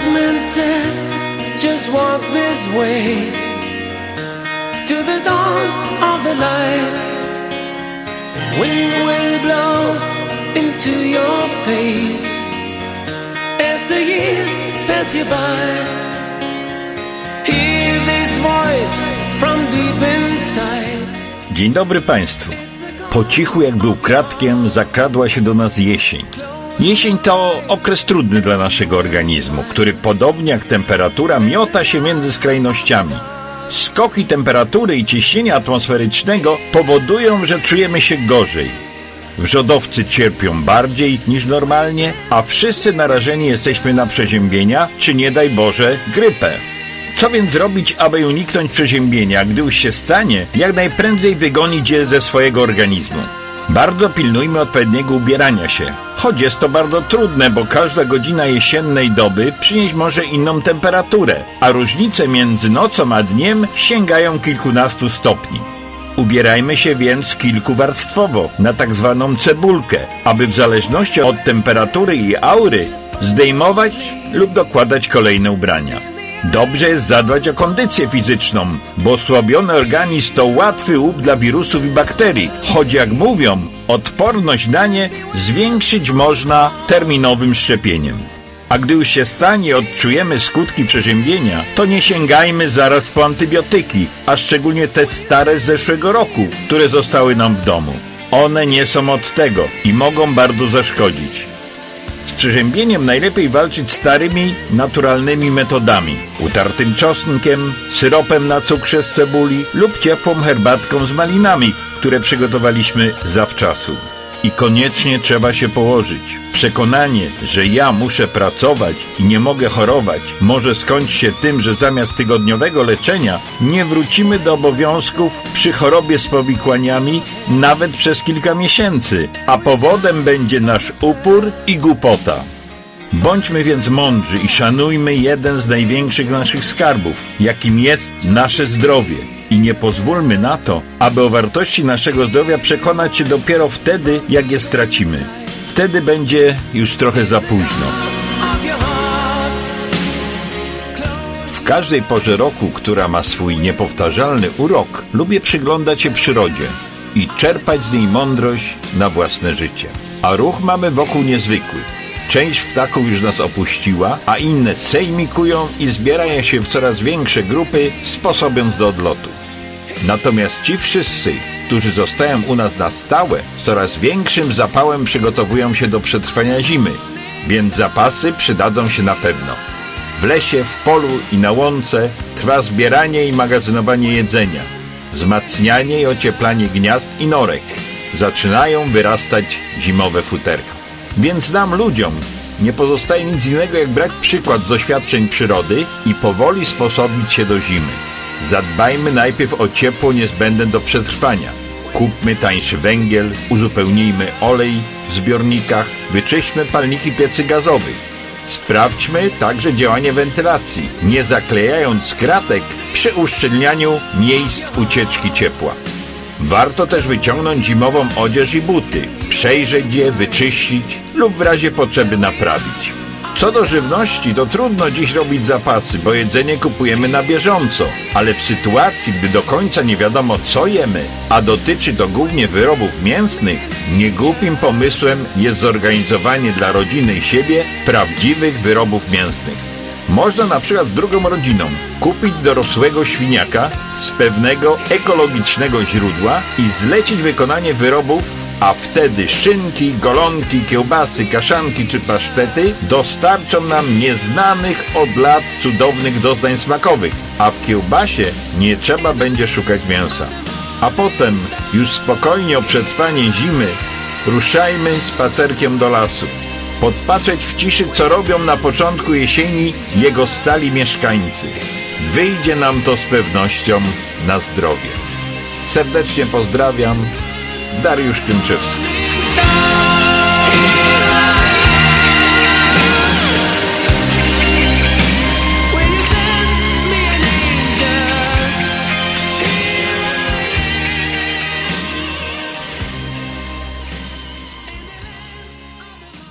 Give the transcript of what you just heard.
said, just walk this way to the dawn of the light. The wind will blow into your face as the years pass you by. Hear this voice from deep inside. Dzień dobry Państwu. Po cichu jakby ukradkiem zakradła się do nas jesień. Jesień to okres trudny dla naszego organizmu, który podobnie jak temperatura miota się między skrajnościami. Skoki temperatury i ciśnienia atmosferycznego powodują, że czujemy się gorzej. Wrzodowcy cierpią bardziej niż normalnie, a wszyscy narażeni jesteśmy na przeziębienia, czy nie daj Boże, grypę. Co więc zrobić, aby uniknąć przeziębienia, gdy już się stanie, jak najprędzej wygonić je ze swojego organizmu? Bardzo pilnujmy odpowiedniego ubierania się. Choć jest to bardzo trudne, bo każda godzina jesiennej doby przynieść może inną temperaturę, a różnice między nocą a dniem sięgają kilkunastu stopni. Ubierajmy się więc kilkuwarstwowo, na tak zwaną cebulkę, aby w zależności od temperatury i aury zdejmować lub dokładać kolejne ubrania. Dobrze jest zadbać o kondycję fizyczną, bo osłabiony organizm to łatwy łup dla wirusów i bakterii, choć jak mówią, odporność na nie zwiększyć można terminowym szczepieniem. A gdy już się stanie, odczujemy skutki przeziębienia, to nie sięgajmy zaraz po antybiotyki, a szczególnie te stare z zeszłego roku, które zostały nam w domu. One nie są od tego i mogą bardzo zaszkodzić. Z przeziębieniem najlepiej walczyć starymi, naturalnymi metodami. Utartym czosnkiem, syropem na cukrze z cebuli lub ciepłą herbatką z malinami, które przygotowaliśmy zawczasu. I koniecznie trzeba się położyć. Przekonanie, że ja muszę pracować i nie mogę chorować, może skończyć się tym, że zamiast tygodniowego leczenia nie wrócimy do obowiązków przy chorobie z powikłaniami nawet przez kilka miesięcy, a powodem będzie nasz upór i głupota. Bądźmy więc mądrzy i szanujmy jeden z największych naszych skarbów, jakim jest nasze zdrowie. I nie pozwólmy na to, aby o wartości naszego zdrowia przekonać się dopiero wtedy, jak je stracimy. Wtedy będzie już trochę za późno. W każdej porze roku, która ma swój niepowtarzalny urok, lubię przyglądać się przyrodzie i czerpać z niej mądrość na własne życie. A ruch mamy wokół niezwykły. Część ptaków już nas opuściła, a inne sejmikują i zbierają się w coraz większe grupy, sposobiąc do odlotu. Natomiast ci wszyscy, którzy zostają u nas na stałe, coraz większym zapałem przygotowują się do przetrwania zimy, więc zapasy przydadzą się na pewno. W lesie, w polu i na łące trwa zbieranie i magazynowanie jedzenia, wzmacnianie i ocieplanie gniazd i norek. Zaczynają wyrastać zimowe futerka. Więc nam ludziom nie pozostaje nic innego jak brać przykład z doświadczeń przyrody i powoli sposobić się do zimy. Zadbajmy najpierw o ciepło niezbędne do przetrwania. Kupmy tańszy węgiel, uzupełnijmy olej w zbiornikach, wyczyśćmy palniki piecy gazowych. Sprawdźmy także działanie wentylacji, nie zaklejając kratek przy uszczelnianiu miejsc ucieczki ciepła. Warto też wyciągnąć zimową odzież i buty, przejrzeć je, wyczyścić lub w razie potrzeby naprawić. Co do żywności, to trudno dziś robić zapasy, bo jedzenie kupujemy na bieżąco, ale w sytuacji, gdy do końca nie wiadomo co jemy, a dotyczy to głównie wyrobów mięsnych, niegłupim pomysłem jest zorganizowanie dla rodziny i siebie prawdziwych wyrobów mięsnych. Można na przykład drugą rodziną kupić dorosłego świniaka z pewnego ekologicznego źródła i zlecić wykonanie wyrobów a wtedy szynki, golonki, kiełbasy, kaszanki czy pasztety dostarczą nam nieznanych od lat cudownych doznań smakowych, a w kiełbasie nie trzeba będzie szukać mięsa. A potem, już spokojnie o przetrwanie zimy, ruszajmy spacerkiem do lasu. Podpatrzeć w ciszy, co robią na początku jesieni jego stali mieszkańcy. Wyjdzie nam to z pewnością na zdrowie. Serdecznie pozdrawiam, Dariusz Tymczewski.